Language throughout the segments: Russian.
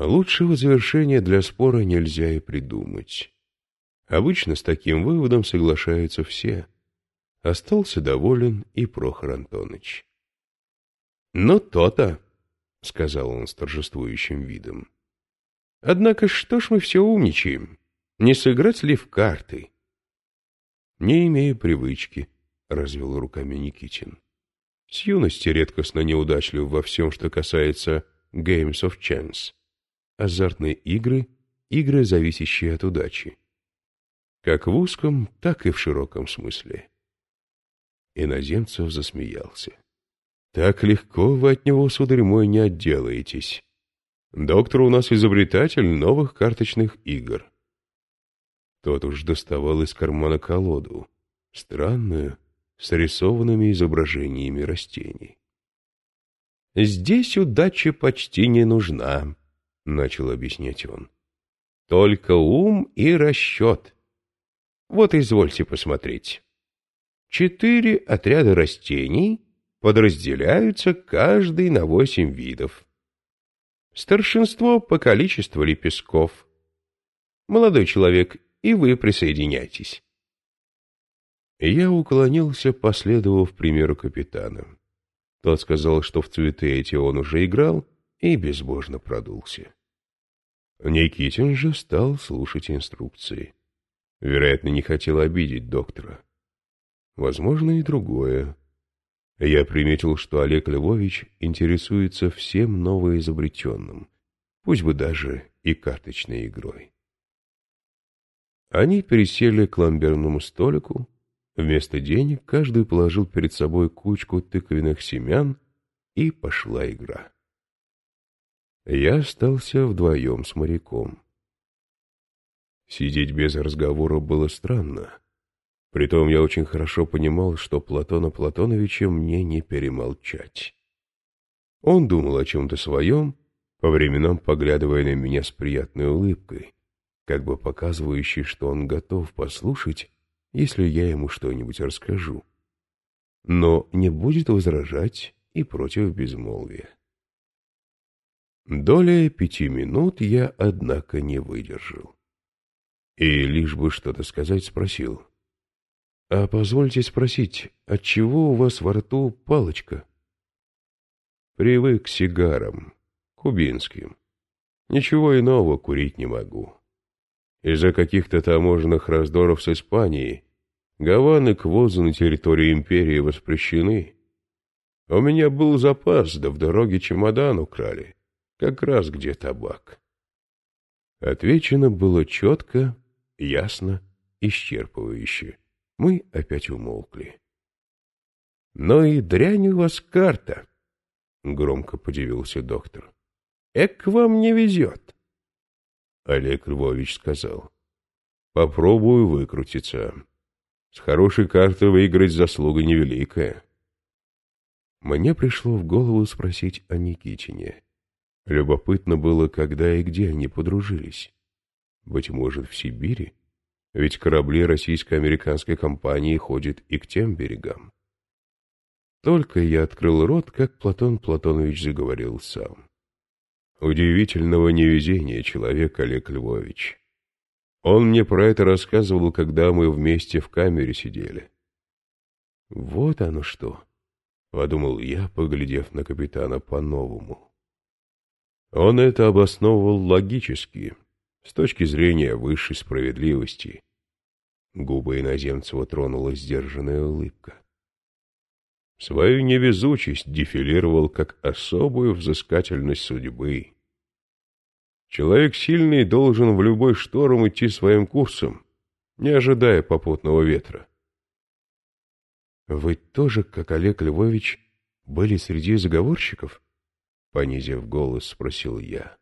Лучшего завершения для спора нельзя и придумать. Обычно с таким выводом соглашаются все. Остался доволен и Прохор Антонович. — Ну, то-то, — сказал он с торжествующим видом. — Однако что ж мы все умничаем? Не сыграть ли в карты? — Не имею привычки, — развел руками Никитин. С юности редкостно неудачлив во всем, что касается games of chance. Азартные игры — игры, зависящие от удачи. Как в узком, так и в широком смысле. Иноземцев засмеялся. Так легко вы от него, сударь мой, не отделаетесь. Доктор у нас изобретатель новых карточных игр. Тот уж доставал из кармана колоду, странную, с рисованными изображениями растений. «Здесь удача почти не нужна», — начал объяснять он. «Только ум и расчет. Вот извольте посмотреть. Четыре отряда растений подразделяются каждый на восемь видов. Старшинство по количеству лепестков. Молодой человек, и вы присоединяйтесь. Я уклонился, последовав примеру капитана. Тот сказал, что в цветы эти он уже играл, и безбожно продулся. Никитин же стал слушать инструкции. Вероятно, не хотел обидеть доктора. Возможно, и другое. Я приметил, что Олег Львович интересуется всем новоизобретенным, пусть бы даже и карточной игрой. Они пересели к ламберному столику, Вместо денег каждый положил перед собой кучку тыквенных семян, и пошла игра. Я остался вдвоем с моряком. Сидеть без разговора было странно. Притом я очень хорошо понимал, что Платона Платоновича мне не перемолчать. Он думал о чем-то своем, по временам поглядывая на меня с приятной улыбкой, как бы показывающей, что он готов послушать если я ему что-нибудь расскажу. Но не будет возражать и против безмолвия. Доля пяти минут я, однако, не выдержал. И лишь бы что-то сказать, спросил. — А позвольте спросить, отчего у вас во рту палочка? — Привык к сигарам, кубинским. Ничего иного курить не могу. Из-за каких-то таможенных раздоров с Испанией Гаваны к ввозу на территорию империи воспрещены. У меня был запас, да в дороге чемодан украли. Как раз где табак. Отвечено было четко, ясно, исчерпывающе. Мы опять умолкли. — Но и дрянь у вас карта, — громко подивился доктор. — Эк, вам не везет. Олег Львович сказал. — Попробую выкрутиться. С хорошей карты выиграть заслуга невеликая. Мне пришло в голову спросить о Никитине. Любопытно было, когда и где они подружились. Быть может, в Сибири? Ведь корабли российско-американской компании ходят и к тем берегам. Только я открыл рот, как Платон Платонович заговорил сам. Удивительного невезения человек Олег Львович. Он мне про это рассказывал, когда мы вместе в камере сидели. Вот оно что, — подумал я, поглядев на капитана по-новому. Он это обосновывал логически, с точки зрения высшей справедливости. Губы иноземцева тронула сдержанная улыбка. Свою невезучесть дефилировал как особую взыскательность судьбы. Человек сильный должен в любой шторм идти своим курсом, не ожидая попутного ветра. «Вы тоже, как Олег Львович, были среди заговорщиков?» Понизив голос, спросил я.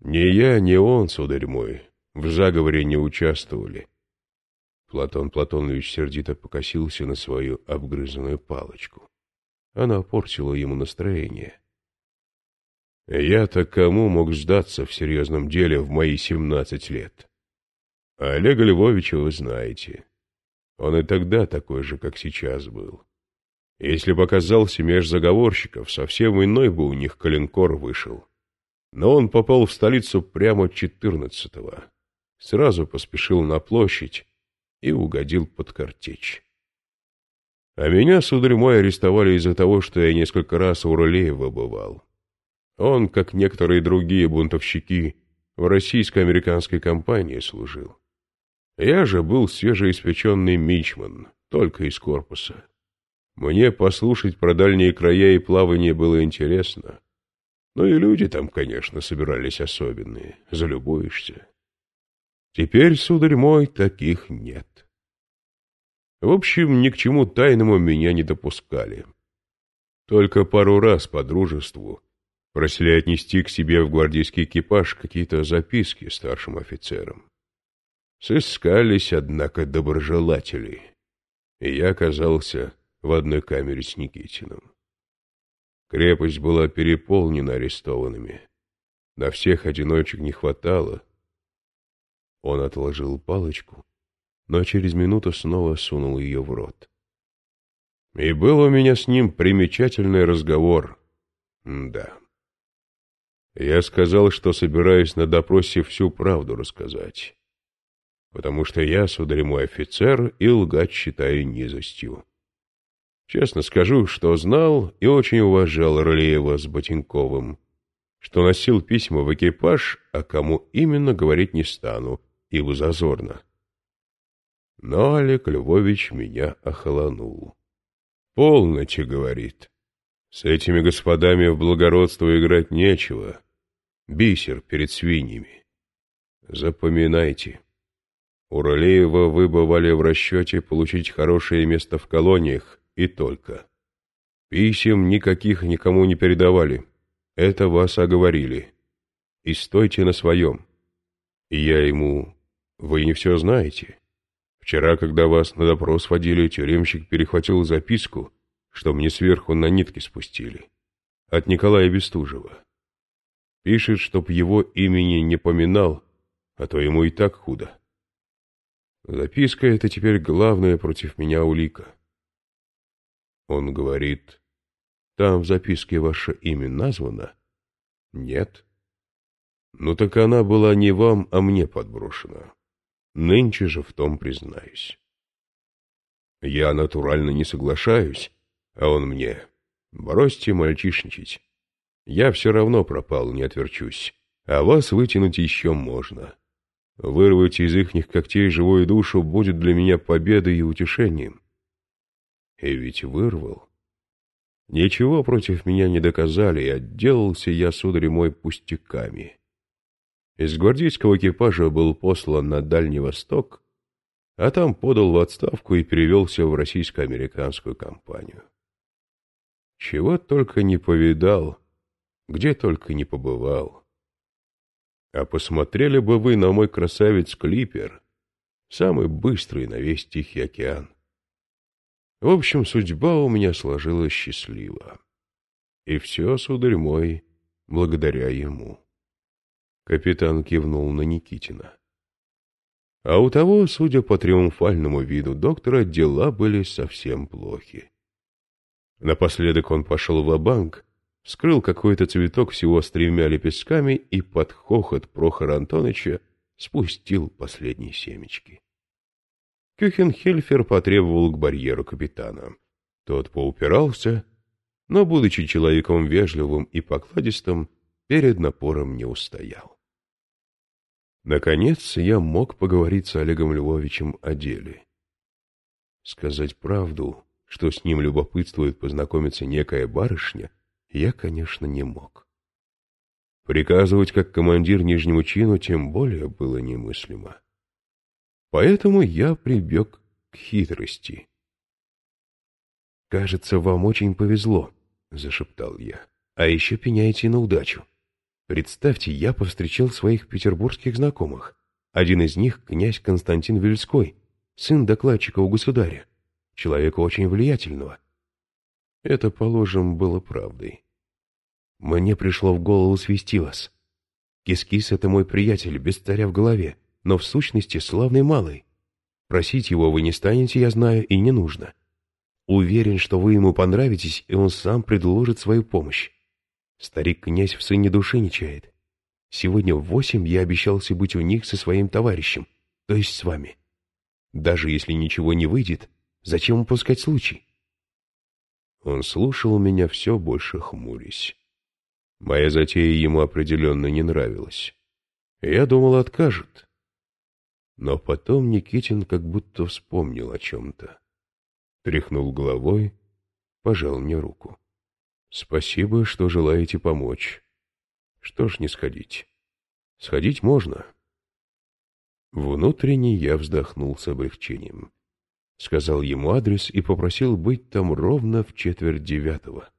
«Ни я, ни он, сударь мой, в заговоре не участвовали». Платон Платонович сердито покосился на свою обгрызанную палочку. Она портила ему настроение. Я-то кому мог сдаться в серьезном деле в мои семнадцать лет? А Олега Львовича вы знаете. Он и тогда такой же, как сейчас был. Если бы оказался меж заговорщиков, совсем иной бы у них коленкор вышел. но он попал в столицу прямо четырнадцатого. Сразу поспешил на площадь и угодил под картечь. А меня, сударь мой, арестовали из-за того, что я несколько раз у Рулеева бывал. Он, как некоторые другие бунтовщики, в российско-американской компании служил. Я же был свежеиспеченный мичман, только из корпуса. Мне послушать про дальние края и плавание было интересно. Ну и люди там, конечно, собирались особенные, залюбуешься. Теперь, сударь мой, таких нет. В общем, ни к чему тайному меня не допускали. Только пару раз по дружеству просили отнести к себе в гвардейский экипаж какие-то записки старшим офицерам. Сыскались, однако, доброжелатели, и я оказался в одной камере с Никитиным. Крепость была переполнена арестованными. На всех одиночек не хватало. Он отложил палочку, но через минуту снова сунул ее в рот. И был у меня с ним примечательный разговор. М да. Я сказал, что собираюсь на допросе всю правду рассказать. Потому что я, сударь мой офицер, и лгать считаю низостью. Честно скажу, что знал и очень уважал Рылеева с Ботинковым, что носил письма в экипаж, а кому именно говорить не стану, ибо зазорно. Но Олег Львович меня охолонул. «Полноте», — говорит, — «с этими господами в благородство играть нечего. Бисер перед свиньями. Запоминайте». У Рылеева вы бывали в расчете получить хорошее место в колониях, и только. Писем никаких никому не передавали. Это вас оговорили. И стойте на своем. И я ему... Вы не все знаете. Вчера, когда вас на допрос водили, тюремщик перехватил записку, что мне сверху на нитки спустили. От Николая Бестужева. Пишет, чтоб его имени не поминал, а то ему и так худо. Записка — это теперь главная против меня улика. Он говорит, там в записке ваше имя названо? Нет. Ну так она была не вам, а мне подброшена. Нынче же в том признаюсь. Я натурально не соглашаюсь, а он мне. Бросьте мальчишничать. Я все равно пропал, не отверчусь. А вас вытянуть еще можно. Вырвать из ихних когтей живую душу будет для меня победой и утешением. И ведь вырвал. Ничего против меня не доказали, и отделался я, сударь мой, пустяками. Из гвардейского экипажа был послан на Дальний Восток, а там подал в отставку и перевелся в российско-американскую компанию. Чего только не повидал, где только не побывал. А посмотрели бы вы на мой красавец Клипер, самый быстрый на весь Тихий океан. В общем, судьба у меня сложилась счастливо. И все, сударь мой, благодаря ему. Капитан кивнул на Никитина. А у того, судя по триумфальному виду доктора, дела были совсем плохи. Напоследок он пошел в банк вскрыл какой-то цветок всего с тремя лепестками и под хохот Прохора Антоныча спустил последние семечки. Кюхенхельфер потребовал к барьеру капитана. Тот поупирался, но, будучи человеком вежливым и покладистым, перед напором не устоял. Наконец я мог поговорить с Олегом Львовичем о деле. Сказать правду, что с ним любопытствует познакомиться некая барышня, я, конечно, не мог. Приказывать как командир нижнему чину тем более было немыслимо. Поэтому я прибег к хитрости. «Кажется, вам очень повезло», — зашептал я. «А еще пеняете на удачу. Представьте, я повстречал своих петербургских знакомых. Один из них — князь Константин Вельской, сын докладчика у государя, человека очень влиятельного». Это, положим, было правдой. Мне пришло в голову свести вас. Кис-Кис — это мой приятель, без царя в голове но в сущности славный малый. Просить его вы не станете, я знаю, и не нужно. Уверен, что вы ему понравитесь, и он сам предложит свою помощь. Старик-князь в сыне души не чает, Сегодня в восемь я обещался быть у них со своим товарищем, то есть с вами. Даже если ничего не выйдет, зачем упускать случай? Он слушал меня все больше хмурясь. Моя затея ему определенно не нравилась. Я думал, откажет. Но потом Никитин как будто вспомнил о чем-то. Тряхнул головой, пожал мне руку. «Спасибо, что желаете помочь. Что ж не сходить? Сходить можно». Внутренне я вздохнул с облегчением. Сказал ему адрес и попросил быть там ровно в четверть девятого.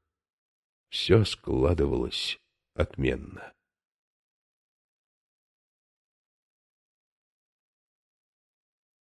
Все складывалось отменно.